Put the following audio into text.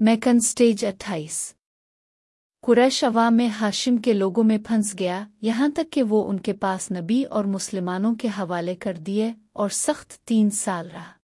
Maken stage اٹھائیس۔ قریش عوام میں ہاشم کے لوگوں میں پھنس گیا، یہاں تک کہ وہ ان کے پاس نبی اور مسلمانوں کے حوالے کر دیے اور سخت تین سال رہا۔